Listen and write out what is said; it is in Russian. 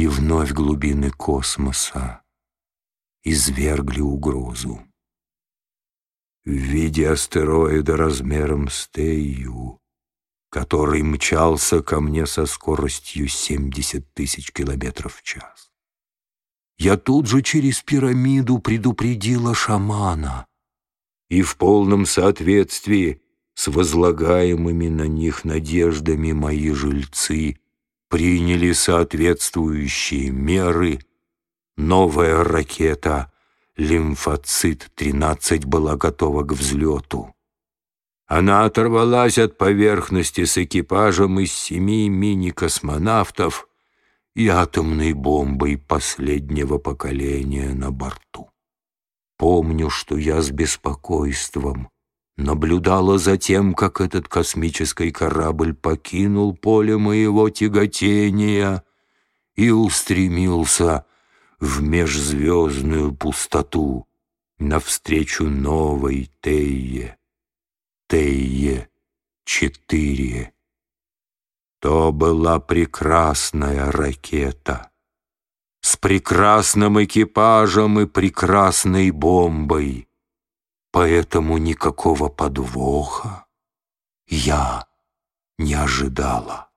и вновь глубины космоса извергли угрозу. В виде астероида размером с Тею, который мчался ко мне со скоростью 70 тысяч километров в час. Я тут же через пирамиду предупредила шамана, и в полном соответствии с возлагаемыми на них надеждами мои жильцы приняли соответствующие меры. Новая ракета «Лимфоцит-13» была готова к взлету. Она оторвалась от поверхности с экипажем из семи мини-космонавтов и атомной бомбой последнего поколения на борту. Помню, что я с беспокойством наблюдала за тем, как этот космический корабль покинул поле моего тяготения и устремился в межзвездную пустоту навстречу новой Тейе, Тейе-4. То была прекрасная ракета с прекрасным экипажем и прекрасной бомбой, поэтому никакого подвоха я не ожидала.